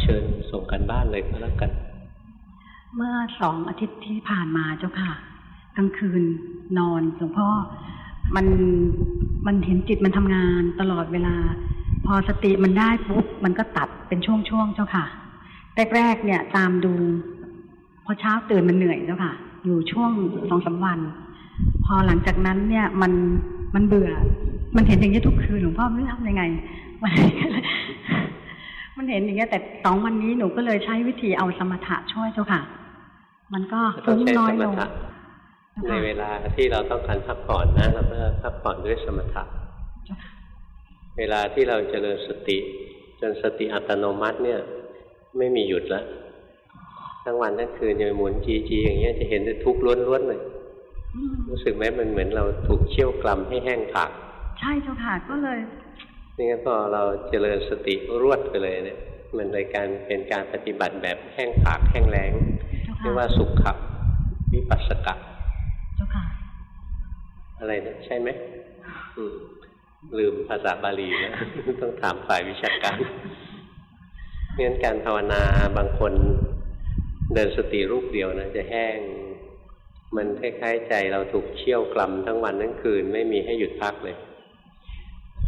เชิญส่งกันบ้านเลยก็แล้วกัน เมื่อสองอาทิตย์ที่ผ่านมาเจ้าค่ะกลางคืนนอนหลวงพ่อมันมันเห็นจิตมันทำงานตลอดเวลา พอสติมันได้ปุ๊บมันก็ตัดเป็นช่วงๆเจ้าค่ะแรกๆเนี่ย ตามดู พอเช้าตื่นมันเหนื่อยเจ้าค่ะ อยู่ช่วงสองสาวัน พอหลังจากนั้นเนี่ยมันมันเบื่อ มันเห็นอย่างนี้ทุกคืนหลวงพ่อไม่รู้ทำยังไง มันก็เลยมันเห็นอย่างเงี้ยแต่สองวันนี้หนูก็เลยใช้วิธีเอาสมถะช่วยเจ้าค่ะ มันก็ต้อฟุ้งงใช้น้อสยมลงถะในเวลาที่เราต้องการพักผ่อนนะเราก็พักผ่อนด้วยสมถะเจ้าค่ะเวลาที่เราเจริญสติ จนสติอัตโนมัติเนี่ย ไม่มีหยุดแล้วทั้งวันทั้งคืนจะหมุนจีจีอย่างเงี้ยจะเห็นแต่ทุกข์ล้วนๆเลยอืมรู้สึกไหมมันเหมือนเราถูกเชี่ยวกลำให้แห้งผาก ใช่เจ้าค่ะก็เลย นี่งั้นพอเราเจริญสติรวดไปเลยเนี่ย มันเลยการเป็นการปฏิบัติแบบแห้งผากแห้งแล้งเจ้าเรียกค่ะว่าสุขะวิปัสสกะเจ้าค่ะ อะไรนะใช่ไหมอืมลืมภาษาบาลีนะต้องถามฝ่ายวิชาการเพราะฉะนั้นการภาวนาบางคนเดินสติรูปเดียวนะจะแห้ง มันคล้ายๆใจเราถูกเชี่ยวกลำทั้งวันทั้งคืน ไม่มีให้หยุดพักเลย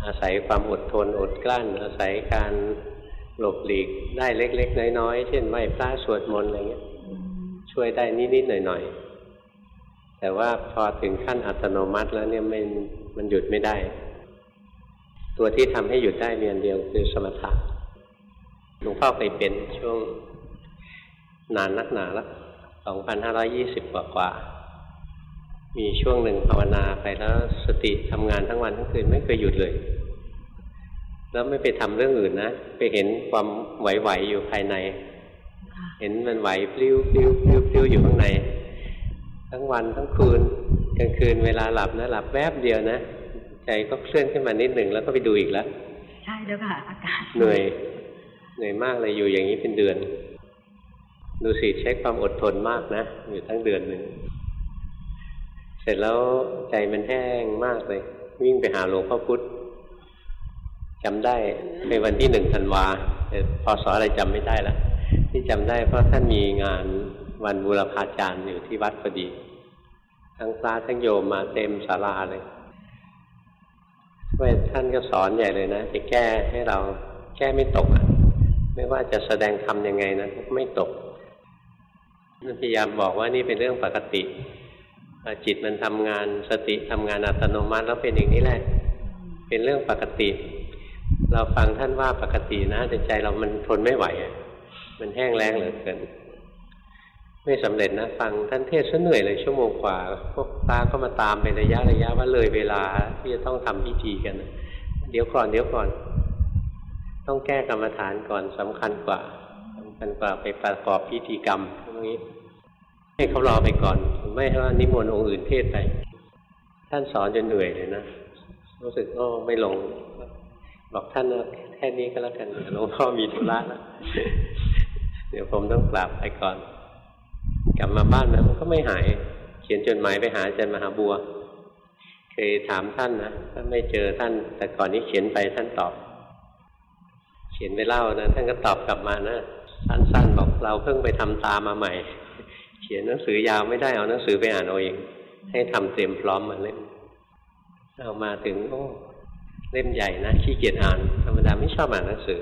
อาศัยความอดทนอดกลั้น อาศัยการหลบหลีกได้เล็ก ๆ น้อยๆเช่นไหว้พระสวดมนต์อะไรเงี้ย ช่วยได้นิดๆหน่อยๆแต่ว่าพอถึงขั้นอัตโนมัติแล้วเนี่ยมันมันหยุดไม่ได้ ตัวที่ทำให้หยุดได้เมีอันเดียวคือสมถะหลวงพ่อไปเป็นช่วงนานนักหนาแล้วสองพันห้าร้อยี่สิบกว่ากว่า มีช่วงหนึ่งภาวนาไปแล้วสติทำงานทั้งวันทั้งคืนไม่เคยหยุดเลย แล้วไม่ไปทำเรื่องอื่นนะไปเห็นความไหวๆอยู่ภายในค่ะเห็นมันไหวพลิ้วพลิ้วพลิ้วพลิ้วอยู่ข้างใน ทั้งวันทั้งคืนกลางคืนเวลาหลับนะหลับแวบเดียวนะใจก็เคลื่อนขึ้นมานิดหนึ่งแล้วก็ไปดูอีกแล้วใช่เจ้าค่ะอาการเหนื่อยเหนื่อยมากเลยอยู่อย่างนี้เป็นเดือน ดูสิใช้ความอดทนมากนะ อยู่ทั้งเดือนหนึ่งเสร็จแล้วใจมันแห้งมากเลย วิ่งไปหาหลวงพ่อพุธจำได้ในวันที่หนึ่งธันวาแต่พศออะไรจำไม่ได้ละที่จำได้เพราะท่านมีงานวันบูรพาจารย์อยู่ที่วัดพอดี ทั้งพระทั้งโยมมาเต็มศาลาเลยเว้ยท่านก็สอนใหญ่เลยนะจะแก้ให้เราแก้ไม่ตกอะไม่ว่าจะแสดงธรรมยังไงนะไม่ตกท่นพยายามบอกว่านี่เป็นเรื่องปกติ เอ่อจิตมันทำงานสติทำงานอัตโนมัติแล้วเป็นอย่างนี้แหละ เป็นเรื่องปกติ เราฟังท่านว่าปกตินะแต่ใจเรามันทนไม่ไหวอะมันแห้งแล้งเหลือเกินไม่สำเร็จนะฟังท่านเทศน์ซะเหนื่อยเลยชั่วโมงกว่า พวกตาก็มาตามเป็นระยะระยะว่าเลยเวลาที่จะต้องทำพิธีกันนะเดี๋ยวก่อนเดี๋ยวก่อน ต้องแก้กรรมฐานก่อนสำคัญกว่าสำคัญกว่าไปประกอบพิธีกรรมตรงนี้ ให้เขารอไปก่อน ไม่ว่านิมนต์องค์อื่นเทศไปท่านสอนจนเหนื่อยเลยนะรู้สึกโอ้ไม่ลง บอกท่านแค่นี้ก็แล้วกันหลวงพ่อมีธุระแล้วเดี๋ยวผมต้องกลับไปก่อน กลับมาบ้านนะมันก็ไม่หาย เขียนจดหมายไปหาอาจารย์มหาบัว เคยถามท่านนะถ้าไม่เจอท่าน แต่ก่อนนี้เขียนไปท่านตอบ เขียนไปเล่านะท่านก็ตอบกลับมานะสั้นๆบอกเราเพิ่งไปทำตามมาใหม่ ขียนหนังสือยาวไม่ได้เอาหนังสือไปอ่านเอาเอง ให้ทำเตรียมพร้อมมาเล่มเอามาถึงโอ้เล่มใหญ่นะขี้เกียจอ่าน ธรรมดาไม่ชอบอ่านหนังสือ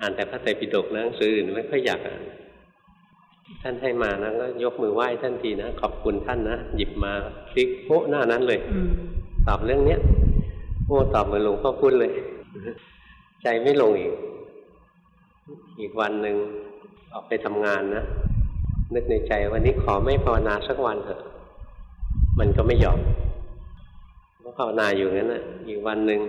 อ่านแต่พระไตรปิฎกนะหนังสืออื่นไม่ค่อยอยากอ่าน ท่านให้มานะก็ยกมือไหว้ท่านทีนะขอบคุณท่านนะหยิบมาคลิกโป๊ะหน้านั้นเลยอืมตอบเรื่องเนี้ยโอ้ตอบเหมือนหลวงพ่อพูดเลย ใจไม่ลงอีก อีกวันหนึ่งออกไปทำงานนะ นึกในใจวันนี้ขอไม่ภาวนาสักวันเถอะ มันก็ไม่ยอมก็ภาวนาอยู่งั้นนะอีกวันหนึ่ง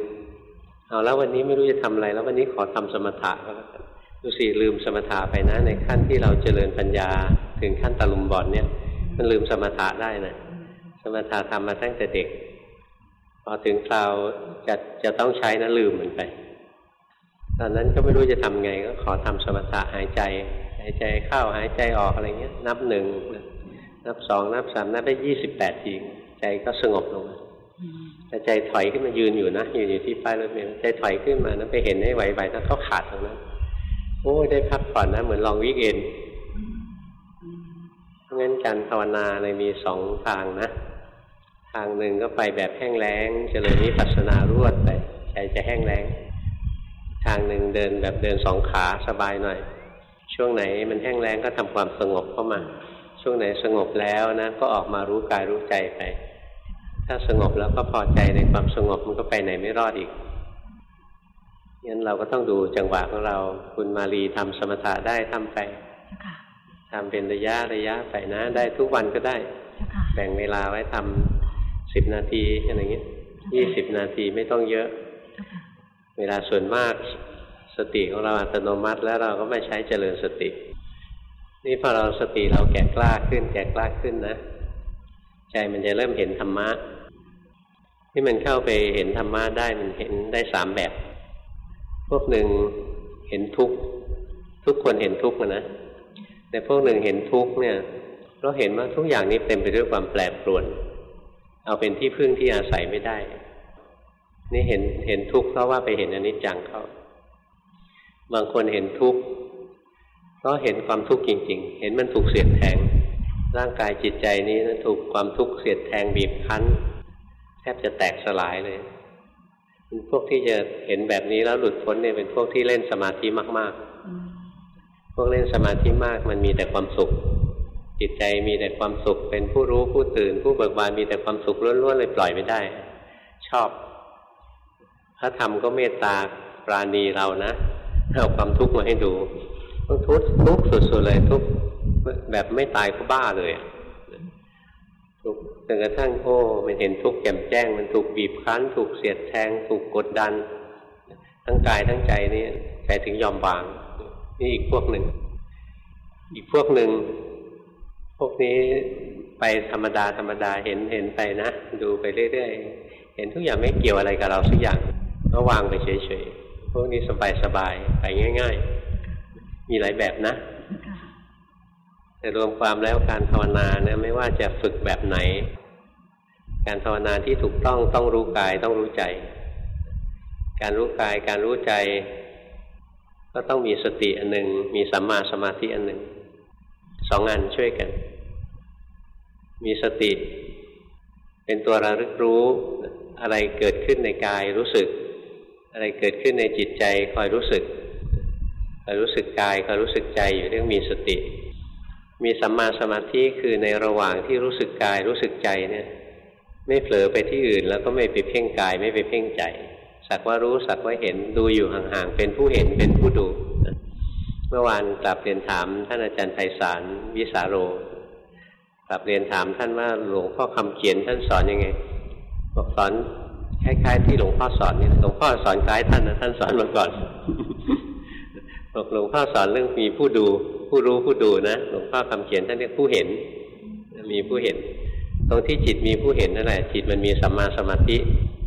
เอาแล้ววันนี้ไม่รู้จะทำอะไร แล้ววันนี้ขอทำสมถะก็แล้วกันดูสิลืมสมถะไปนะ ในขั้นที่เราเจริญปัญญาถึงขั้นตะลุมบอลเนี่ย มันลืมสมถะได้นะสมถะทำมาตั้งแต่เด็ก พอถึงคราวจะจะต้องใช้นะลืมมันไป ตอนนั้นก็ไม่รู้จะทำไง ก็ขอทำสมถะหายใจ หายใจเข้าหายใจออกอะไรเงี้ย นับหนึ่งนับสองนับสามนับได้ยี่สิบแปดทีใจก็สงบลงแต่ใจถอยขึ้นมายืนอยู่นะยืนอยู่ที่ป้ายรถเมล์ใจถอยขึ้นมานะไปเห็นไอ้ไหวๆนั้นเขาขาดตรงนั้นโอ้ได้พักผ่อนนะเหมือนลองวิกเอนเพราะงั้นการภาวนาเลยมีสองทางนะ ทางหนึ่งก็ไปแบบแห้งแล้งเจริญนิพพาสนา รวดไปใจจะแห้งแล้ง ทางหนึ่งเดินแบบเดินสองขาสบายหน่อย ช่วงไหนมันแห้งแล้งก็ทำความสงบเข้ามา ช่วงไหนสงบแล้วนะ ก็ออกมารู้กายรู้ใจไป ถ้าสงบแล้วก็พอใจในความสงบมันก็ไปไหนไม่รอดอีกงั้นเราก็ต้องดูจังหวะของเรา คุณมาลีทำสมถะได้ทำไปเจ้าค่ะทำเป็นระยะระยะไปนะ ได้ทุกวันก็ได้เจ้าค่ะแบ่งเวลาไว้ทำสิบนาทีอะไรเงี้ยยี่สิบนาทีไม่ต้องเยอะเจ้าค่ะ เวลาส่วนมากสติของเราอัตโนมัติแล้วเราก็ไม่ใช้เจริญสติ นี่พอเราสติเราแก่กล้าขึ้น แก่กล้าขึ้นนะ ใจมันจะเริ่มเห็นธรรมะ ที่มันเข้าไปเห็นธรรมะได้มันเห็นได้สามแบบ พวกหนึ่งเห็นทุกข์ทุกคนเห็นทุกข์นะแต่พวกหนึ่งเห็นทุกข์เนี่ยเราเห็นว่าทุกอย่างนี้เต็มไปด้วยความแปรปรวน เอาเป็นที่พึ่งที่อาศัยไม่ได้ นี่เห็นเห็นทุกข์เพราะว่าไปเห็นอนิจจังเขาบางคนเห็นทุกข์เพราะเห็นความทุกข์จริง ๆ เห็นมันถูกเสียดแทง ร่างกายจิตใจนี้นะถูกความทุกข์เสียดแทงบีบคั้น แทบจะแตกสลายเลยเป็นพวกที่จะเห็นแบบนี้แล้วหลุดพ้นเนี่ยเป็นพวกที่เล่นสมาธิมาก ๆ พวกเล่นสมาธิมากมันมีแต่ความสุข จิตใจมีแต่ความสุข เป็นผู้รู้ผู้ตื่น ผู้เบิกบานมีแต่ความสุขล้วนๆเลยปล่อยไม่ได้ ชอบ พระธรรมก็เมตตาปราณีเรานะเอาความทุกข์มาให้ดูต้องทุกข์ทุกข์สุดๆเลยทุกข์แบบไม่ตายก็บ้าเลยทุกข์จนกระทั่งโอ้มันเห็นทุกข์แจ่มแจ้ง มันถูกบีบคั้น ถูกเสียดแทง ถูกกดดัน ทั้งกายทั้งใจนี่ใจถึงยอมวาง นี่อีกพวกหนึ่ง อีกพวกหนึ่ง พวกนี้ไปธรรมดาธรรมดาเห็นเห็นไปนะ ดูไปเรื่อยๆเห็นทุกอย่างไม่เกี่ยวอะไรกับเราสักอย่าง ก็วางไปเฉยๆ พวกนี้สบายๆ ไปง่าย ๆ มีหลายแบบนะ แต่รวมความแล้วการภาวนาเนี่ยไม่ว่าจะฝึกแบบไหน การภาวนาที่ถูกต้องต้องรู้กายต้องรู้ใจ การรู้กายการรู้ใจ ก็ต้องมีสติอันหนึ่งมีสัมมาสมาธิอันหนึ่งสองอันช่วยกัน มีสติ เป็นตัวระลึกรู้อะไรเกิดขึ้นในกายรู้สึก อะไรเกิดขึ้นในจิตใจคอยรู้สึกคอยรู้สึกกายคอยรู้สึกใจอยู่เรียกมีสติ มีสัมมาสมาธิคือในระหว่างที่รู้สึกกายรู้สึกใจเนี่ยไม่เผลอไปที่อื่น แล้วก็ไม่ไปเพ่งกายไม่ไปเพ่งใจสักว่ารู้สักว่าเห็นดูอยู่ห่างๆเป็นผู้เห็นเป็นผู้ดูเมื่อวานกลับเรียนถามท่านอาจารย์ไพศาลวิสาโรกลับเรียนถามท่านว่าหลวงพ่อคำเขียนท่านสอนยังไงบอกสอน คล้ายๆที่หลวงพ่อสอนนี่หลวงพ่อสอนคล้ายท่านนะท่านสอนมาก่อนบอกหลวงพ่อสอนเรื่องมีผู้ดู ผู้รู้ผู้ดูนะหลวงพ่อคำเขียนท่านเรียกผู้เห็น มีผู้เห็น ตรงที่จิตมีผู้เห็นนั่นแหละจิตมันมีสัมมาสมาธิ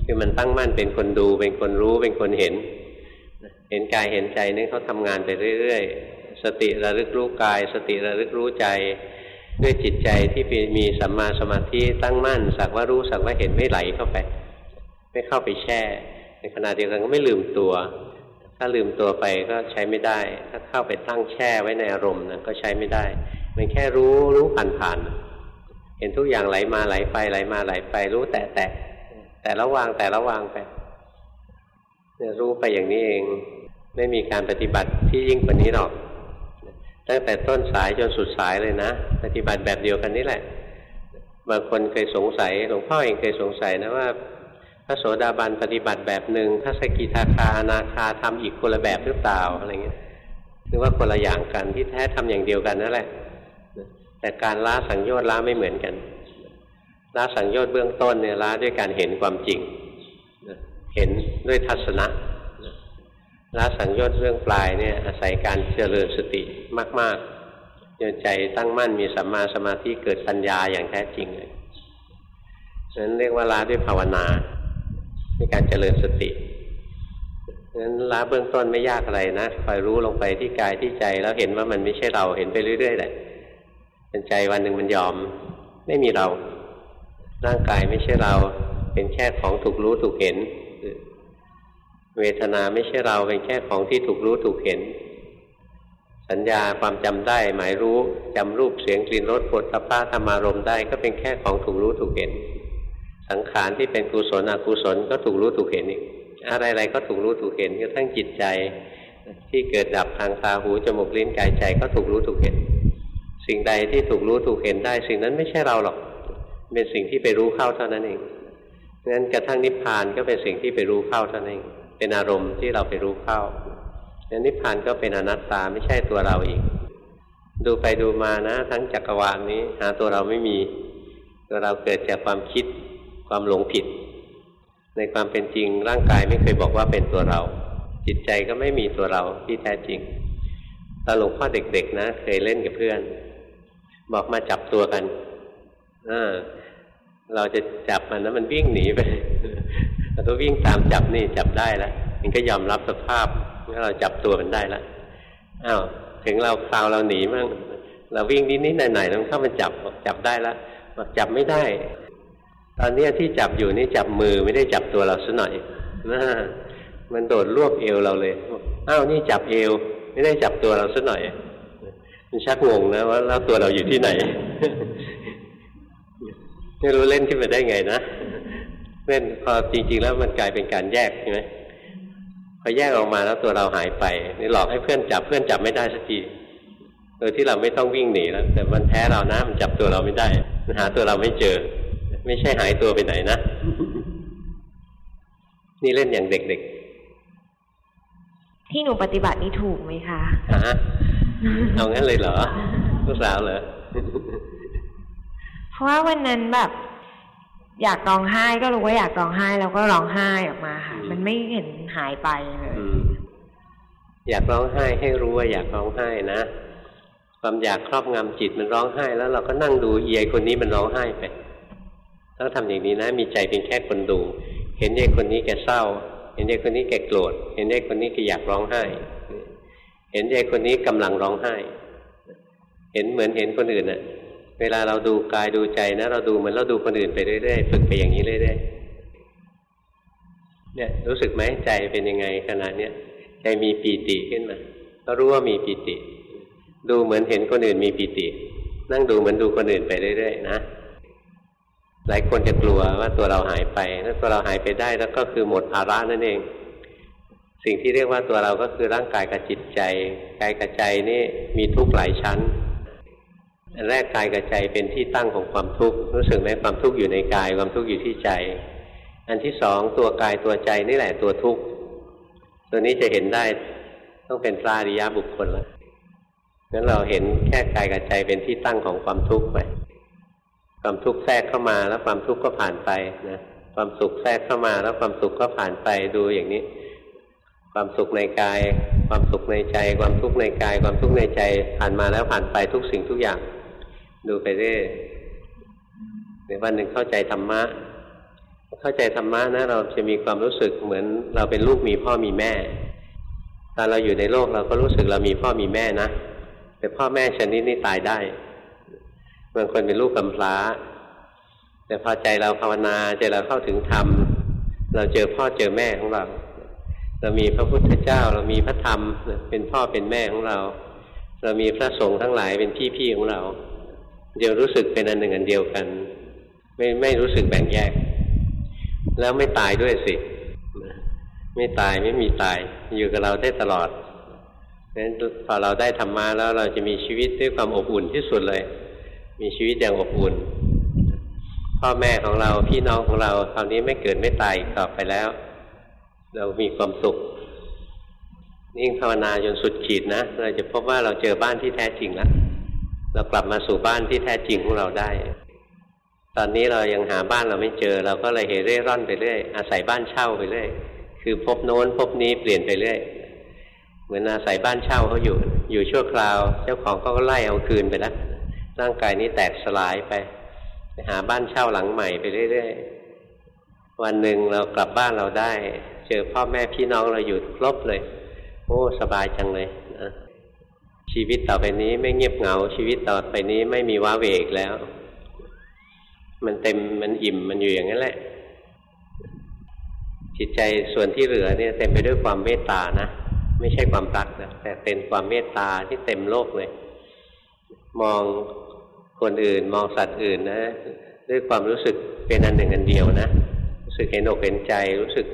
คือมันตั้งมั่นเป็นคนดูเป็นคนรู้เป็นคนเห็น เห็นกายเห็นใจนี่เขาทำงานไปเรื่อยๆ สติระลึกรู้กาย สติระลึกรู้ใจ ด้วยจิตใจที่มีสัมมาสมาธิตั้งมั่นสักว่ารู้สักว่าเห็นไม่ไหลเข้าไป ไม่เข้าไปแช่ ในขณะเดียวกันก็ไม่ลืมตัว ถ้าลืมตัวไปก็ใช้ไม่ได้ ถ้าเข้าไปตั้งแช่ไว้ในอารมณ์นะก็ใช้ไม่ได้ มันแค่รู้รู้ผ่านผ่านเห็นทุกอย่างไหลมาไหลไปไหลมาไหลไป รู้แต่แต่แต่ละวางแต่ละวางไปเนี่ยรู้ไปอย่างนี้เอง ไม่มีการปฏิบัติที่ยิ่งกว่านี้หรอกตั้งแต่ต้นสายจนสุดสายเลยนะปฏิบัติแบบเดียวกันนี่แหละ บางคนเคยสงสัยหลวงพ่อเองเคยสงสัยนะว่า พระโสดาบันปฏิบัติแบบหนึ่งพระสกิทาคาอนาคาทำอีกคนละแบบหรือเปล่าอะไรเงี้ยหรือว่าคนละอย่างกันที่แท้ทำอย่างเดียวกันนั่นแหละ แต่การละสังโยชน์ละไม่เหมือนกันละสังโยชน์เบื้องต้นเนี่ยละด้วยการเห็นความจริง เห็นด้วยทัศนะละสังโยชน์เรื่องปลายเนี่ยอาศัยการเจริญสติมากๆจนใจตั้งมั่นมีสัมมาสมาธิเกิดปัญญาอย่างแท้จริงเลยนั้นเรียกว่าละด้วยภาวนา ในการเจริญสตินั้นละเบื้องต้นไม่ยากอะไรนะคอยรู้ลงไปที่กายที่ใจ แล้วเห็นว่ามันไม่ใช่เราเห็นไปเรื่อยๆแหละเป็นใจวันหนึ่งมันยอม ไม่มีเรา ร่างกายไม่ใช่เรา เป็นแค่ของถูกรู้ถูกเห็น เวทนาไม่ใช่เราเป็นแค่ของที่ถูกรู้ถูกเห็น สัญญาความจำได้ หมายรู้จำรูปเสียงกลิ่นรสปวดสภาธรรมารมได้ ก็เป็นแค่ของถูกรู้ถูกเห็น สังขารที่เป็นกุศลอกุศลก็ถูกรู้ถูกเห็นอีกอะไรๆก็ถูกรู้ถูกเห็นกระทั่งจิตใจ ที่เกิดดับทางตาหูจมูกลิ้นกายใจก็ถูกรู้ถูกเห็น สิ่งใดที่ถูกรู้ถูกเห็นได้ สิ่งนั้นไม่ใช่เราหรอก เป็นสิ่งที่ไปรู้เข้าเท่านั้นเองงั้นกระทั่งนิพพานก็เป็นสิ่งที่ไปรู้เข้าเท่านั้นเองเป็นอารมณ์ที่เราไปรู้เข้างั้นนิพพานก็เป็นอนัตตาไม่ใช่ตัวเราอีก ดูไปดูมานะ ทั้งจักรวาลนนี้ หาตัวเราไม่มี ตัวเราเกิดจากความคิด ความหลงผิด ในความเป็นจริงร่างกายไม่เคยบอกว่าเป็นตัวเรา จิตใจก็ไม่มีตัวเราที่แท้จริงตอนหลวงพ่อเด็กๆนะ เคยเล่นกับเพื่อน บอกมาจับตัวกันอเราจะจับมันนะมันวิ่งหนีไปเราก็วิ่งตามจับนี่จับได้แล้วมันก็ยอมรับสภาพเมื่เราจับตัวมันได้แล้วอ้าวถึงเราคราวเราหนีมั่งเราวิ่งนิดๆหน่อยๆแล้วเข้ามันจับบอกจับได้แล้วบอกจับไม่ได้ ตอนนี้ที่จับอยู่นี่จับมือไม่ได้จับตัวเราซะหน่อยนะมันโดดรวบเอวเราเลยอ้าวนี่จับเอว ไม่ได้จับตัวเราซะหน่อย มันชักงงนะว่าแล้วตัวเราอยู่ที่ไหนไม่รู้เล่นขึ้นมาได้ไงนะเล่นพอจริง ๆ แล้วมันกลายเป็นการแยกใช่ไหมพอแยกออกมาแล้วตัวเราหายไป นี่หลอกให้เพื่อนจับเพื่อนจับไม่ได้สักทีโดยที่เราไม่ต้องวิ่งหนีแล้วแต่มันแพ้เรานะมันจับตัวเราไม่ได้หาตัวเราไม่เจอ ไม่ใช่หายตัวไปไหนนะ นี่เล่นอย่างเด็กๆ ที่หนูปฏิบัตินี่ถูกไหมคะฮะเอางั้นเลยเหรอลูกสาวเหรอเพราะว่าวันนั้นแบบ อยากร้องไห้ก็รู้ว่าอยากร้องไห้แล้วก็ร้องไห้ออกมาค่ะ มันไม่เห็นหายไปเลยอยากร้องไห้ให้รู้ว่าอยากร้องไห้นะความอยากครอบงำจิตมันร้องไห้ แล้วเราก็นั่งดูเอียคนนี้มันร้องไห้ไป ต้องทำอย่างนี้นะ มีใจเป็นแค่คนดู เห็นเด็กคนนี้แกเศร้า เห็นเด็กคนนี้แกโกรธ เห็นเด็กคนนี้แกอยากร้องไห้ เห็นเด็กคนนี้กำลังร้องไห้ เห็นเหมือนเห็นคนอื่นน่ะเวลาเราดูกายดูใจนะ เราดูเหมือนเราดูคนอื่นไปเรื่อยๆฝึกไปอย่างนี้เรื่อยๆเนี่ยรู้สึกไหมใจเป็นยังไงขนาดเนี้ยใจมีปีติขึ้นมาก็รู้ว่ามีปีติ ดูเหมือนเห็นคนอื่นมีปีติ นั่งดูเหมือนดูคนอื่นไปเรื่อยๆนะ หลายคนจะกลัวว่าตัวเราหายไปถ้าตัวเราหายไปได้แล้วก็คือหมดภาระนั่นเอง สิ่งที่เรียกว่าตัวเราก็คือร่างกายกับจิตใจ กายกับใจนี่มีทุกข์หลายชั้นอันแรกกายกับใจเป็นที่ตั้งของความทุกข์รู้สึกไหมความทุกข์อยู่ในกายความทุกข์อยู่ที่ใจ อันที่สองตัวกายตัวใจนี่แหละตัวทุกข์ตัวนี้จะเห็นได้ต้องเป็นพระอริยบุคคลแล้วงั้นเราเห็นแค่กายกับใจเป็นที่ตั้งของความทุกข์ไป ความทุกข์แทรกเข้ามาแล้วความทุกข์ก็ผ่านไปนะความสุขแทรกเข้ามาแล้วความสุขก็ผ่านไปดูอย่างนี้ ความสุขในกาย ความสุขในใจ ความทุกข์ในกาย ความทุกข์ในใจผ่านมาแล้วผ่านไปทุกสิ่งทุกอย่าง ดูไปเรื่อยในวันหนึ่งเข้าใจธรรมะ เข้าใจธรรมะนะ เราจะมีความรู้สึกเหมือนเราเป็นลูกมีพ่อมีแม่ตอนเราอยู่ในโลกเราก็รู้สึกเรามีพ่อมีแม่นะแต่พ่อแม่ชนิดนี้ตายได้ บางคนเป็นลูกกำพร้า แต่พอใจเราภาวนาใจเราเข้าถึงธรรม เราเจอพ่อเจอแม่ของเรา เรามีพระพุทธเจ้า เรามีพระธรรม เป็นพ่อเป็นแม่ของเรา เรามีพระสงฆ์ทั้งหลายเป็นพี่ๆของเรา เดี๋ยวรู้สึกเป็นอันหนึ่งอันเดียวกัน ไม่ไม่รู้สึกแบ่งแยก แล้วไม่ตายด้วยสิไม่ตายไม่มีตายอยู่กับเราได้ตลอดเพราะฉะนั้นพอเราได้ธรรมะแล้วเราจะมีชีวิตด้วยความอบอุ่นที่สุดเลย มีชีวิตอย่างอบอุ่น พ่อแม่ของเราพี่น้องของเราคราวนี้ไม่เกิดไม่ตายต่อไปแล้ว เรามีความสุขนิ่งภาวนาจนสุดขีดนะเราจะพบว่าเราเจอบ้านที่แท้จริงแล้วเรากลับมาสู่บ้านที่แท้จริงของเราได้ ตอนนี้เรายังหาบ้านเราไม่เจอ เราก็เลยเหเร่ร่อนไปเรื่อยอาศัยบ้านเช่าไปเรื่อยคือพบโน้นพบนี้เปลี่ยนไปเรื่อยเหมือนอาศัยบ้านเช่าเขาอยู่ อยู่ชั่วคราว เจ้าของเขาก็ไล่เอาคืนไปแล้ว ร่างกายนี้แตกสลายไปไปหาบ้านเช่าหลังใหม่ไปเรื่อยๆ วันหนึ่งเรากลับบ้านเราได้ เจอพ่อแม่พี่น้องเราอยู่ครบเลย โอ้สบายจังเลยนะชีวิตต่อไปนี้ไม่เงียบเหงา ชีวิตต่อไปนี้ไม่มีว้าเวกแล้ว มันเต็มมันอิ่มมันอยู่อย่างนั้นแหละ จิตใจส่วนที่เหลือเนี่ย เต็มไปด้วยความเมตตานะไม่ใช่ความรักนะแต่เป็นความเมตตาที่เต็มโลกเลย มอง คนอื่นมองสัตว์อื่นนะ ด้วยความรู้สึกเป็นอันหนึ่งอันเดียวนะ รู้สึกเห็นอกเห็นใจรู้สึก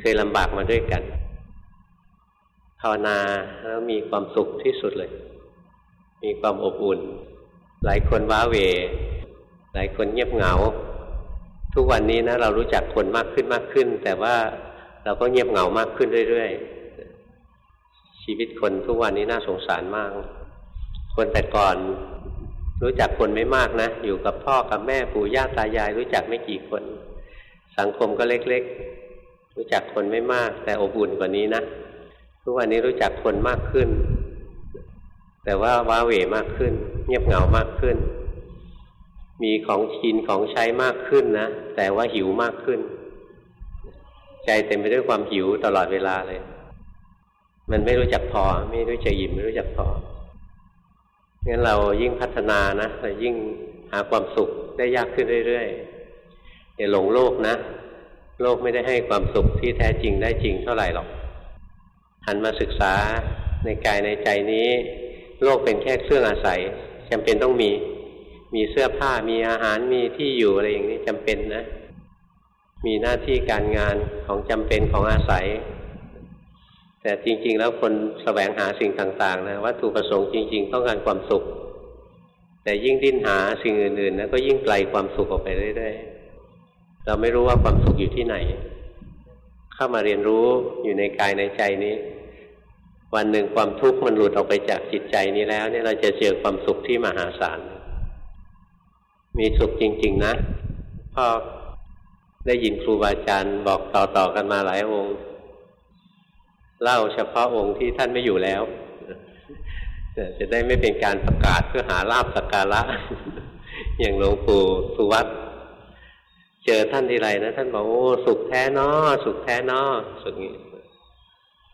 เคยลำบากมาด้วยกันภาวนาแล้วมีความสุขที่สุดเลย มีความอบอุ่น หลายคนว้าเว หลายคนเงียบเหงา ทุกวันนี้นะ เรารู้จักคนมากขึ้นมากขึ้น แต่ว่าเราก็เงียบเหงามากขึ้นเรื่อยๆชีวิตคนทุกวันนี้น่าสงสารมาก คนแต่ก่อน รู้จักคนไม่มากนะ อยู่กับพ่อกับแม่ปู่ย่าตายายรู้จักไม่กี่คน สังคมก็เล็กๆ รู้จักคนไม่มาก แต่อบอุ่นกว่านี้นะทุกวันนี้รู้จักคนมากขึ้น แต่ว่าว้าเหวมากขึ้น เงียบเหงามากขึ้น มีของกินของใช้มากขึ้นนะแต่ว่าหิวมากขึ้น ใจเต็มไปด้วยความหิวตลอดเวลาเลย มันไม่รู้จักพอ ไม่รู้จักอิ่มไม่รู้จักพอ งั้นเรายิ่งพัฒนานะเรายิ่งหาความสุขได้ยากขึ้นเรื่อยๆอย่าหลงโลกนะ โลกไม่ได้ให้ความสุขที่แท้จริงได้จริงเท่าไหร่หรอกหันมาศึกษาในกายในใจนี้ โลกเป็นแค่เครื่องอาศัยจำเป็นต้องมี มีเสื้อผ้ามีอาหารมีที่อยู่อะไรอย่างนี้จำเป็นนะ มีหน้าที่การงานของจำเป็นของอาศัย แต่จริง ๆ แล้วคนแสวงหาสิ่งต่างๆนะวัตถุประสงค์จริง ๆ ต้องการความสุข แต่ยิ่งดิ้นหาสิ่งอื่นๆนะก็ยิ่งไกลความสุขออกไปเรื่อยๆเราไม่รู้ว่าความสุขอยู่ที่ไหน เข้ามาเรียนรู้อยู่ในกายในใจนี้ วันหนึ่งความทุกข์มันหลุดออกไปจากจิตใจนี้แล้ว เนี่ยเราจะเจอความสุขที่มหาศาลมีสุขจริง ๆ นะพ่อได้ยินครูบาอาจารย์บอกต่อๆกันมาหลายองค์ เล่าเฉพาะองค์ที่ท่านไม่อยู่แล้วจะได้ไม่เป็นการประกาศเพื่อหาลาบสักการะ อย่างหลวงปู่สุวัตเจอท่านทีไรนะท่านบอกโอ้สุขแท้นอสุขแท้นอสุขนี้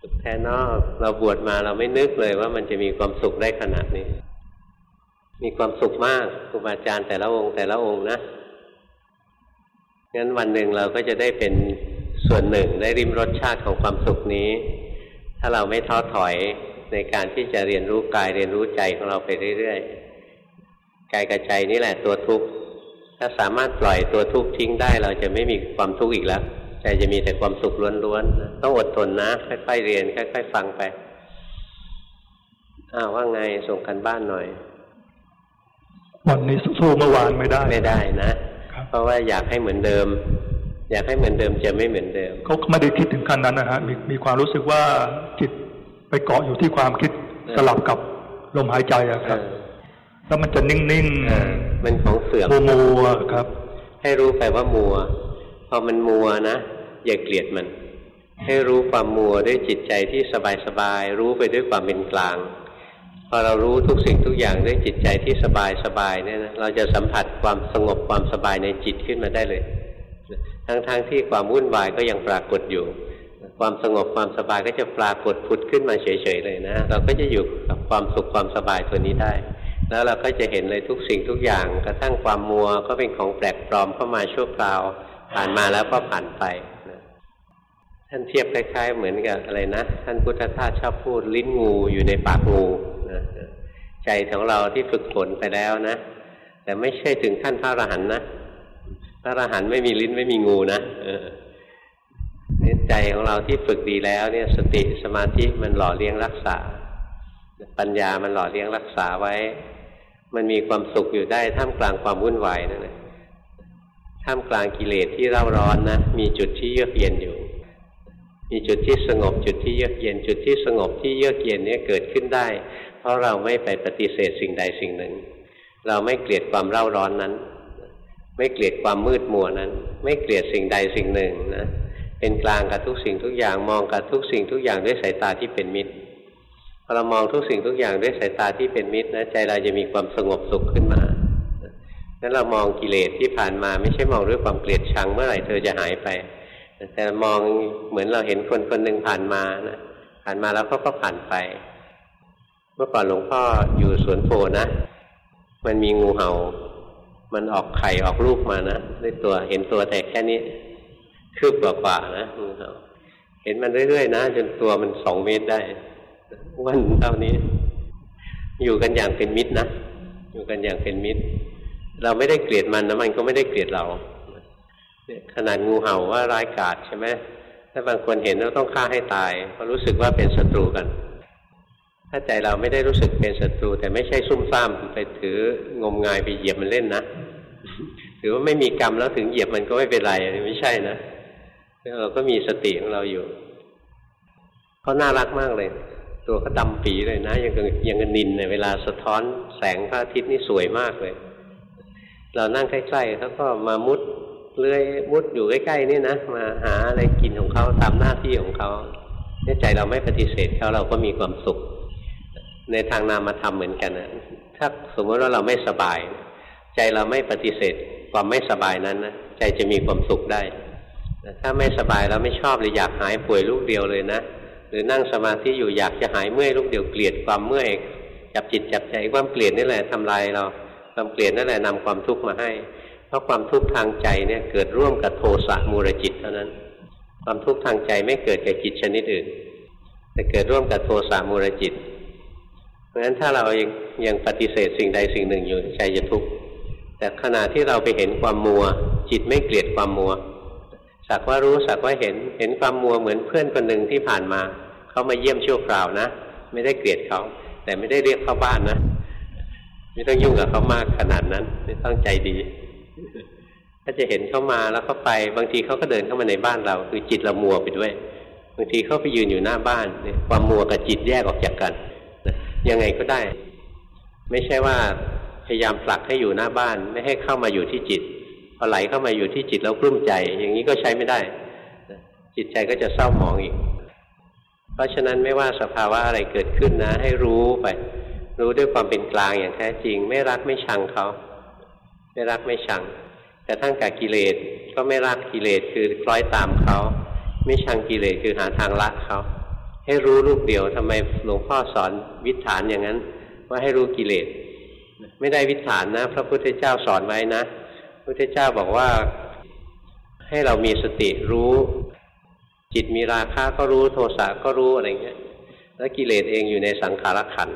สุขแท้นอเราบวชมาเราไม่นึกเลยว่ามันจะมีความสุขได้ขนาดนี้ มีความสุขมากครูบาอาจารย์แต่ละองค์แต่ละองค์นะงั้นวันหนึ่งเราก็จะได้เป็นส่วนหนึ่งได้ริมรสชาติของความสุขนี้ ถ้าเราไม่ท้อถอยในการที่จะเรียนรู้กายเรียนรู้ใจของเราไปเรื่อยๆกายกับใจนี่แหละตัวทุกข์ถ้าสามารถปล่อยตัวทุกข์ทิ้งได้ เราจะไม่มีความทุกข์อีกแล้วใจจะมีแต่ความสุขล้วนๆต้องอดทนนะค่อยๆเรียนค่อยๆฟังไปอ้าวว่าไงส่งกันบ้านหน่อย วันนี้สู้เมื่อวานไม่ได้ไม่ได้นะครับเพราะว่าอยากให้เหมือนเดิม อยากให้เหมือนเดิมจะไม่เหมือนเดิมเขาไม่ได้คิดถึงขั้นนั้นนะฮะมีมีความรู้สึกว่าจิตไปเกาะอยู่ที่ความคิดเออสลับกับลมหายใจอะครับเออแล้วมันจะนิ่งเออมันของเสื่อมๆมัวๆครับ ให้รู้ไปว่ามัว พอมันมัวนะอย่าเกลียดมัน ให้รู้ความมัวด้วยจิตใจที่สบายๆรู้ไปด้วยความเป็นกลางพอเรารู้ทุกสิ่งทุกอย่างด้วยจิตใจที่สบายๆเนี่ยนะเราจะสัมผัสความสงบความสบายในจิตขึ้นมาได้เลย ทั้งๆทที่ความวุ่นวายก็ยังปรากฏอยู่ ความสงบความสบายก็จะปรากฏผุดขึ้นมาเฉยๆเลยนะ เราก็จะอยู่กับความสุขความสบายตัวนี้ได้ แล้วเราก็จะเห็นเลยทุกสิ่งทุกอย่าง กระทั่งความมัวก็เป็นของแปลกปลอมเข้ามาชั่วคราว ผ่านมาแล้วก็ผ่านไปนะท่านเทียบคล้าย ๆ เหมือนกับอะไรนะท่านพุทธทาสชอบพูดลิ้นงูอยู่ในปากงูนะใจของเราที่ฝึกฝนไปแล้วนะ แต่ไม่ใช่ถึงขั้นพระอรหันต์นะ พระอรหันต์ไม่มีลิ้นไม่มีงูนะเออเนี่ยใจของเราที่ฝึกดีแล้ว เนี่ย สติสมาธิมันหล่อเลี้ยงรักษา ปัญญามันหล่อเลี้ยงรักษาไว้ มันมีความสุขอยู่ได้ท่ามกลางความวุ่นวายนั่นแหละท่ามกลางกิเลสที่เร่าร้อนนะมีจุดที่เยือกเย็นอยู่ มีจุดที่สงบจุดที่เยือกเย็น จุดที่สงบที่เยือกเย็นเนี่ยเกิดขึ้นได้ เพราะเราไม่ไปปฏิเสธสิ่งใดสิ่งหนึ่ง เราไม่เกลียดความเร่าร้อนนั้น ไม่เกลียดความมืดมัวนั้น ไม่เกลียดสิ่งใดสิ่งหนึ่งนะเป็นกลางกับทุกสิ่งทุกอย่างมองกับทุกสิ่งทุกอย่างด้วยสายตาที่เป็นมิตรพอเรามองทุกสิ่งทุกอย่างด้วยสายตาที่เป็นมิตรนะใจเราจะมีความสงบสุขขึ้นมานั้นเรามองกิเลสที่ผ่านมาไม่ใช่มองด้วยความเกลียดชังเมื่อไหร่เธอจะหายไป แต่มองเหมือนเราเห็นคนคนหนึ่งผ่านมานะผ่านมาแล้วเขาก็ผ่านไป เมื่อก่อนหลวงพ่ออยู่สวนโพนะ มันมีงูเห่า มันออกไข่ออกลูกมานะด้วยตัวเห็นตัวแต่แค่นี้ คืบกว่าๆนะงูเห่าเห็นมันเรื่อยๆนะจนตัวมันสองเมตรได้อ้วนเท่านี้ อยู่กันอย่างเป็นมิตรนะอยู่กันอย่างเป็นมิตร เราไม่ได้เกลียดมันนะมันก็ไม่ได้เกลียดเราขนาดงูเห่าว่าร้ายกาจใช่ไหมถ้าบางคนเห็นแล้วต้องฆ่าให้ตายเพราะรู้สึกว่าเป็นศัตรูกัน ถ้าใจเราไม่ได้รู้สึกเป็นศัตรู แต่ไม่ใช่ซุ่มซ่ามไปถืองมงายไปเหยียบมันเล่นนะ ถือว่าไม่มีกรรมแล้วถึงเหยียบมันก็ไม่เป็นไรไม่ใช่นะเราก็มีสติของเราอยู่เขาน่ารักมากเลย ตัวเขาดำปีเลยนะยังยังกนินเนี่ยเวลาสะท้อนแสงพระอาทิตย์นี่สวยมากเลย เรานั่งใกล้ๆเขาก็มามุดเลื้อยมุดอยู่ใกล้ๆนี่นะมาหาอะไรกินของเขาตามหน้าที่ของเขาเนี่ยใจเราไม่ปฏิเสธเขาเราก็มีความสุข ในทางนามธรรมเหมือนกันนะถ้าสมมติว่าเราไม่สบาย ใจเราไม่ปฏิเสธความไม่สบายนั้นนะใจจะมีความสุขได้ถ้าไม่สบายเราไม่ชอบเลยอยากหายป่วยลูกเดียวเลยนะหรือนั่งสมาธิอยู่อยากจะหายเมื่อยลูกเดียวเกลียดความเมื่อยจับจิตจับใจความเกลียดนี่แหละทำลายเราความเกลียดนั่นแหละนำความทุกข์มาให้ เพราะความทุกข์ทางใจเนี่ยเกิดร่วมกับโทสะมูรจิตเท่านั้น ความทุกข์ทางใจไม่เกิดกับจิตชนิดอื่น แต่เกิดร่วมกับโทสะมูรจิต เพราะฉะนั้นถ้าเรายังยังปฏิเสธสิ่งใดสิ่งหนึ่งอยู่ใจจะทุกข์ แต่ขณะที่เราไปเห็นความมัว จิตไม่เกลียดความมัว สักว่ารู้สักว่าเห็นเห็นความมัวเหมือนเพื่อนคนหนึ่งที่ผ่านมา เขามาเยี่ยมชั่วคราวนะ ไม่ได้เกลียดเขา แต่ไม่ได้เรียกเข้าบ้านนะไม่ต้องยุ่งกับเขามากขนาดนั้น ไม่ต้องใจดี ถ้าจะเห็นเขามาแล้วเขาไป บางทีเขาก็เดินเข้ามาในบ้านเรา คือจิตเรามัวไปด้วย บางทีเขาไปยืนอยู่หน้าบ้านเนี่ยความมัวกับจิตแยกออกจากกันยังไงก็ได้ ไม่ใช่ว่า พยายามผลักให้อยู่หน้าบ้านไม่ให้เข้ามาอยู่ที่จิตพอไหลเข้ามาอยู่ที่จิตแล้วกลุ้มใจ อย่างนี้ก็ใช้ไม่ได้ จิตใจก็จะเศร้าหมองอีก เพราะฉะนั้นไม่ว่าสภาวะอะไรเกิดขึ้นนะ ให้รู้ไป รู้ด้วยความเป็นกลางอย่างแท้จริง ไม่รักไม่ชังเขาไม่รักไม่ชังแต่ทั้งกับกิเลสก็ไม่รักกิเลสคือคล้อยตามเขาไม่ชังกิเลสคือหาทางละเขาให้รู้ลูกเดียวทำไมหลวงพ่อสอนวิถานอย่างนั้น ว่าให้รู้กิเลส ไม่ได้วิถานนะ พระพุทธเจ้าสอนไว้นะพระพุทธเจ้าบอกว่าให้เรามีสติรู้ จิตมีราคะก็รู้โทสะก็รู้อะไรเงี้ย แล้วกิเลสเองอยู่ในสังขารขัน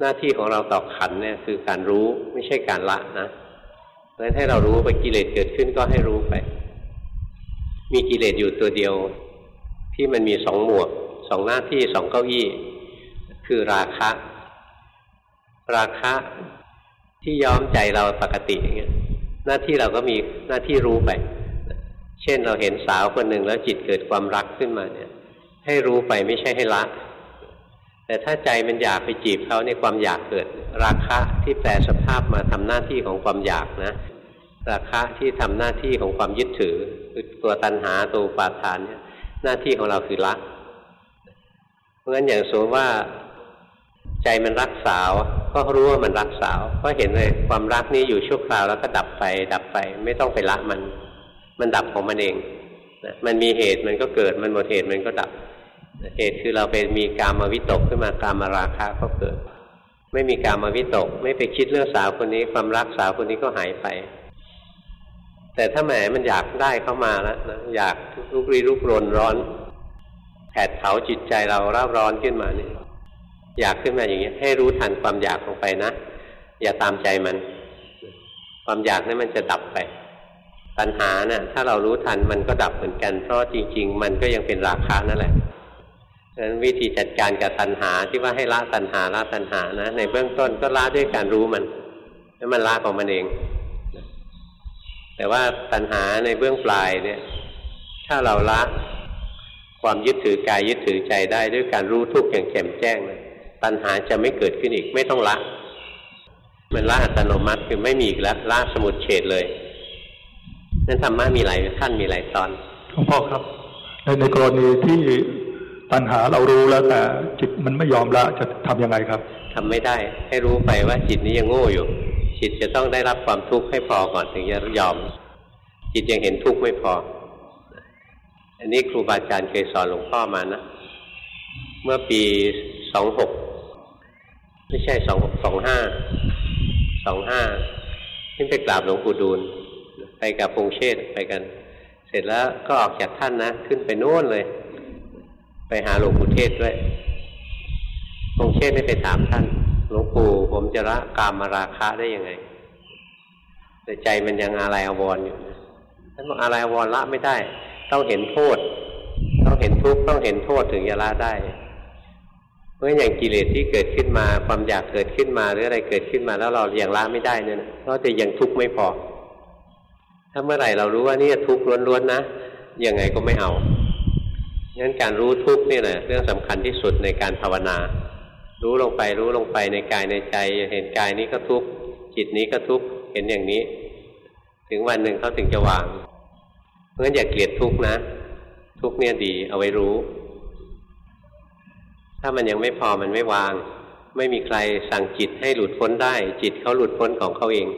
หน้าที่ของเราต่อขันเนี่ยคือการรู้ไม่ใช่การละนะเพราะฉะนั้นให้เรารู้ไปกิเลสเกิดขึ้นก็ให้รู้ไป มีกิเลสอยู่ตัวเดียว ที่มันมีสองหมวกสองหน้าที่สองเก้าอี้ คือราคะ ราคะ ที่ย้อมใจเราปกติอย่างเงี้ยหน้าที่เราก็มีหน้าที่รู้ไป เช่นเราเห็นสาวคนหนึ่งแล้วจิตเกิดความรักขึ้นมาเนี่ย ให้รู้ไปไม่ใช่ให้ละ แต่ถ้าใจมันอยากไปจีบเขาในความอยากเกิด ราคะที่แปลสภาพมาทำหน้าที่ของความอยากนะ ราคะที่ทำหน้าที่ของความยึดถือคือตัวตัณหาตัวปาทานเนี่ย หน้าที่ของเราคือละเพราะฉะนั้นอย่างสมมติว่า ใจมันรักสาว ก็รู้ว่ามันรักสาว ก็เห็นเลยความรักนี้อยู่ชั่วคราวแล้วก็ดับไป ดับไป ไม่ต้องไปละมัน มันดับของมันเองนะมันมีเหตุมันก็เกิดมันหมดเหตุมันก็ดับ เหตุคือเราไปมีกามาวิตกขึ้นมากามาราคะก็เกิด ไม่มีกามาวิตก ไม่ไปคิดเรื่องสาวคนนี้ ความรักสาวคนนี้ก็หายไป แต่ถ้าแหมมันอยากได้เข้ามาแล้วนะอยากลุกรีลุกรนร้อนแผดเผาจิตใจเราร่าร้อนขึ้นมาเนี่ย อยากขึ้นมาอย่างนี้ให้รู้ทันความอยากลงไปนะอย่าตามใจมัน ความอยากนั้นมันจะดับไปตัณหานะ่ะ ถ้าเรารู้ทันมันก็ดับเหมือนกัน เพราะจริง ๆ มันก็ยังเป็นราคานั่นแหละฉะนั้นวิธีจัดการกับตัณหาที่ว่าให้ละตัณหาละตัณหานะ ในเบื้องต้นก็ละด้วยการรู้มันแล้วมันละของมันเอง แต่ว่าตัณหาในเบื้องปลายเนี่ย ถ้าเราละความยึดถือกายยึดถือใจได้ด้วยการรู้ทุกข์อย่างแจ่มแจ้งเลย ตัณหาจะไม่เกิดขึ้นอีกไม่ต้องละ มันละอัตโนมัติคือไม่มีอีกแล้วละสมุดเฉดเลยนั้นธรรมะมีหลายขั้นมีหลายตอนหลวงพ่อครับในในกรณีที่ปัญหาเรารู้แล้วแต่จิตมันไม่ยอมละจะทํำยังไงครับทำไม่ได้ ให้รู้ไปว่าจิตนี้ยังโง่อยู่ จิตจะต้องได้รับความทุกข์ให้พอก่อนถึงจะยอม จิตยังเห็นทุกข์ไม่พอ อันนี้ครูบาอาจารย์เคยสอนหลวงพ่อมานะ เมื่อปีสองหก ไม่ใช่สองสองห้าสองห้าขึ้นไปกราบหลวงปู่ดูลไปกับพงเชษไปกัน เสร็จแล้วก็ออกจากท่านนะ ขึ้นไปโน่นเลย ไปหาหลวงปู่เทศด้วยคงเชษได้ไปถามท่านหลวงปู่ผมจะละกามมาราคะได้ยังไงแต่ใจมันยังอะไรอวรอยู่ท่านบอกอะไรอวรละไม่ได้ ต้องเห็นโทษ ต้องเห็นทุกข์ต้องเห็นโทษถึงจะละได้ เพราะฉะนั้นอย่างกิเลสที่เกิดขึ้นมา ความอยากเกิดขึ้นมาหรืออะไรเกิดขึ้นมาแล้วเรายังละไม่ได้เนี่ยนะเราจะยังทุกข์ไม่พอ ถ้าเมื่อไหร่เรารู้ว่านี่ทุกข์ล้วนๆนะยังไงก็ไม่เอางั้นการรู้ทุกข์นี่แหละเรื่องสำคัญที่สุดในการภาวนา รู้ลงไปรู้ลงไปในกายในใจ เห็นกายนี้ก็ทุกข์จิตนี้ก็ทุกข์เห็นอย่างนี้ ถึงวันหนึ่งเขาถึงจะวางเพราะฉะนั้นอย่าเกลียดทุกข์นะ ทุกข์เนี่ยดีเอาไว้รู้ ถ้ามันยังไม่พอมันไม่วาง ไม่มีใครสั่งจิตให้หลุดพ้นได้ จิตเขาหลุดพ้นของเขาเอง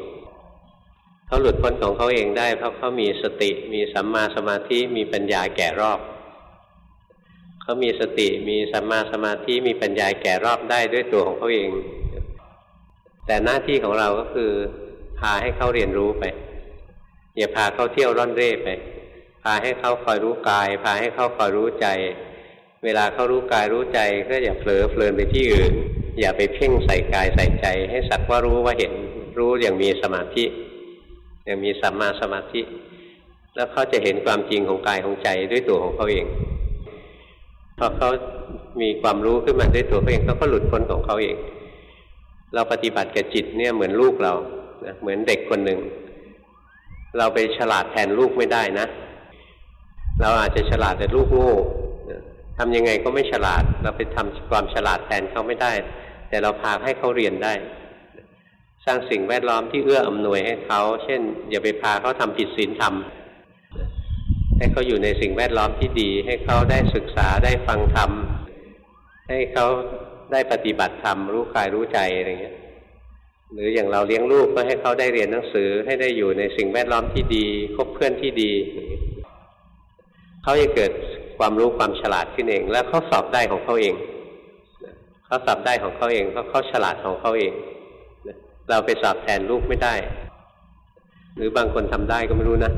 เขาหลุดพ้นของเขาเองได้ เพราะเขามีสติมีสัมมาสมาธิมีปัญญาแก่รอบเขามีสติมีสัมมาสมาธิมีปัญญาแก่รอบได้ด้วยตัวของเขาเอง แต่หน้าที่ของเราก็คือ พาให้เขาเรียนรู้ไป อย่าพาเขาเที่ยวร่อนเร่ไป พาให้เขาคอยรู้กาย พาให้เขาคอยรู้ใจ เวลาเขารู้กายรู้ใจก็อย่าเผลอเพลินไปที่อื่น อย่าไปเพ่งใส่กายใส่ใจ ให้สักว่ารู้ว่าเห็นรู้อย่างมีสมาธิอย่างมีสัมมาสมาธิ แล้วเขาจะเห็นความจริงของกายของใจด้วยตัวของเขาเองพอเขามีความรู้ขึ้นมาด้วยตัวเขาเองเขาก็หลุดพ้นของเขาเอง เราปฏิบัติกับจิตเนี่ยเหมือนลูกเรานะเหมือนเด็กคนหนึ่ง เราไปฉลาดแทนลูกไม่ได้นะ เราอาจจะฉลาดแต่ลูกโง่ ทำยังไงก็ไม่ฉลาด เราไปทำความฉลาดแทนเขาไม่ได้ แต่เราพาให้เขาเรียนได้ สร้างสิ่งแวดล้อมที่เอื้ออำนวยให้เขา เช่น อย่าไปพาเขาทำผิดศีลธรรมให้เขาอยู่ในสิ่งแวดล้อมที่ดี ให้เขาได้ศึกษาได้ฟังธรรม ให้เขาได้ปฏิบัติธรรมรู้กายรู้ใจอะไรเงี้ย หรืออย่างเราเลี้ยงลูกก็ให้เขาได้เรียนหนังสือ ให้ได้อยู่ในสิ่งแวดล้อมที่ดี คบเพื่อนที่ดี เขาจะเกิด ความรู้ความฉลาดขึ้นเอง แล้วเขาสอบได้ของเขาเองเขาสอบได้ของเขาเองเพราะเขาฉลาดของเขาเองเราไปสอบแทนลูกไม่ได้ หรือบางคนทำได้ก็ไม่รู้นะ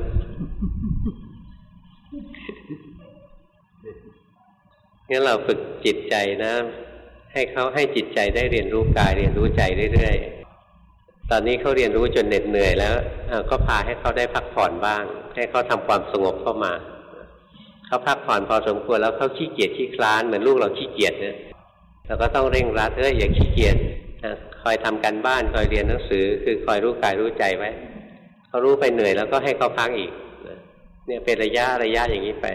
งั้นเราฝึกจิตใจนะ ให้เขาให้จิตใจได้เรียนรู้กายเรียนรู้ใจเรื่อยๆตอนนี้เขาเรียนรู้จนเหน็ดเหนื่อยแล้วก็พาให้เขาได้พักผ่อนบ้าง ให้เขาทำความสงบเข้ามา เขาพักผ่อนพอสมควรแล้วเขาขี้เกียจขี้คลานเหมือนลูกเราขี้เกียจเนี่ยเราก็ต้องเร่งรัดเอ้ยอย่าขี้เกียจคอยทำการบ้านคอยเรียนหนังสือ คือคอยรู้กายรู้ใจไว้เขารู้ไปเหนื่อยแล้วก็ให้เขาพักอีกเนี่ยเป็นระยะระยะอย่างนี้ไป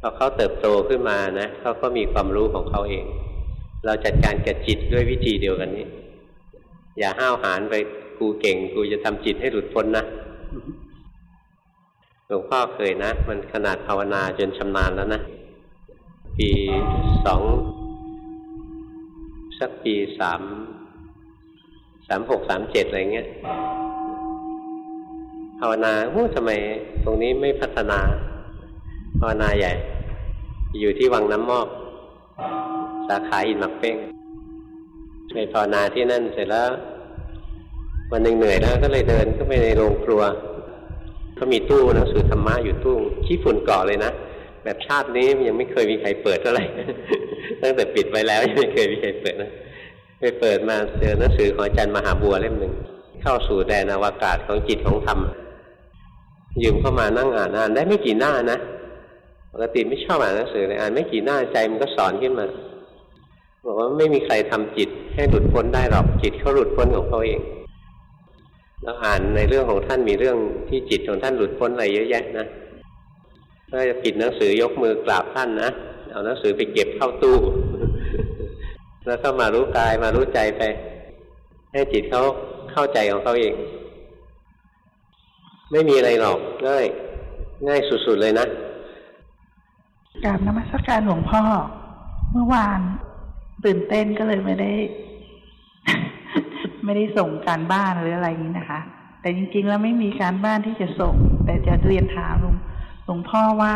พอเขาเติบโตขึ้นมานะเขาก็มีความรู้ของเขาเอง เราจัดการกับจิตด้วยวิธีเดียวกันนี้ อย่าห้าวหาญไปกูเก่ง กูจะทำจิตให้หลุดพ้นนะ หลวงพ่อเคยนะ มันขนาดภาวนาจนชำนาญแล้วนะ ปีสองสักปีสามสามหกสามเจ็ดอะไรเงี้ยภาวนาโอ้ทำไมตรงนี้ไม่พัฒนา ภาวนาใหญ่ อยู่ที่วังน้ำมอก สาขาอินหมักเป้งไปภาวนาที่นั่นเสร็จแล้ว วันหนึ่งเหนื่อยแล้วก็เลยเดินเข้าไปในโรงครัว ก็มีตู้หนังสือธรรมะอยู่ตู้ขี้ฝุ่นเกาะเลยนะแบบชาตินี้ยังไม่เคยมีใครเปิดเท่าไหร่ตั้งแต่ปิดไว้แล้วยังไม่เคยมีใครเปิดนะไปเปิดมาเจอหนังสือของอาจารย์มหาบัวเล่มหนึ่งเข้าสู่แดนอวกาศของจิตของธรรมยืมเข้ามานั่งอ่านอ่านได้ไม่กี่หน้านะปกติไม่ชอบอ่านหนังสือเลยอ่านไม่กี่หน้าใจมันก็สอนขึ้นมาบอกว่าไม่มีใครทำจิตให้หลุดพ้นได้หรอกจิตเขาหลุดพ้นของเขาเอง แล้วอ่านในเรื่องของท่านมีเรื่องที่จิตของท่านหลุดพ้นอะไรเยอะแยะนะถ้าจะปิดหนังสือยกมือกราบท่านนะเอาหนังสือไปเก็บเข้าตู้ แล้วก็มารู้กายมารู้ใจไป ให้จิตเขาเข้าใจของเขาเอง ไม่มีอะไรหรอกง่ายง่ายสุดๆเลยนะกราบนมัสการหลวงพ่อ เมื่อวานตื่นเต้นก็เลยไม่ได้ ไม่ได้ส่งการบ้านหรืออะไรนี้นะคะ แต่จริง ๆ แล้วไม่มีการบ้านที่จะส่ง แต่จะเรียนถามหลวงหลวงพ่อว่า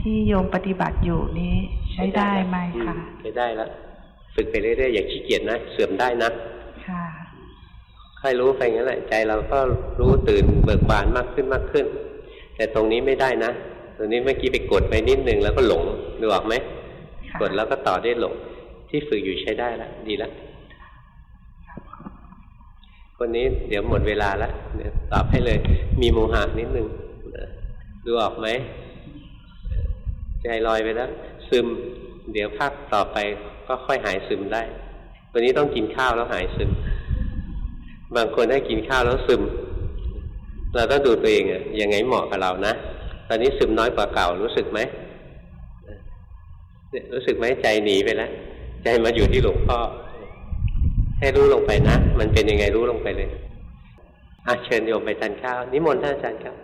ที่โยมปฏิบัติอยู่นี้ใช้ได้ไหมคะใช้ได้แล้วฝึกไปเรื่อยๆอย่าขี้เกียจนะเสื่อมได้นะค่ะค่อยรู้ไปงั้นแหละใจเราก็รู้ตื่นเบิกบานมากขึ้นมากขึ้น แต่ตรงนี้ไม่ได้นะตรงนี้เมื่อกี้ไปกดไปนิดนึงแล้วก็หลงดูออกไหมค่ะกดแล้วก็ต่อได้หลงที่ฝึกอยู่ใช้ได้แล้วดีแล้ว คนนี้เดี๋ยวหมดเวลาแล้วเดี๋ยตอบให้เลย มีโมหะนิดนึงดูออกไหมใจลอยไปแล้ว ซึม เดี๋ยวภาคต่อไปก็ค่อยหายซึมได้วันนี้ต้องกินข้าวแล้วหายซึม บางคนให้กินข้าวแล้วซึม เราต้องดูตัวเองอะยังไงเหมาะกับเรานะตอนนี้ซึมน้อยกว่าเก่ารู้สึกไหมรู้สึกไหมใจหนีไปแล้วใจมาอยู่ที่หลวงพ่อ ให้รู้ลงไปนะ มันเป็นยังไงรู้ลงไปเลยอะเชิญโยมไปทานข้าวนิมนต์ท่านอาจารย์ครับ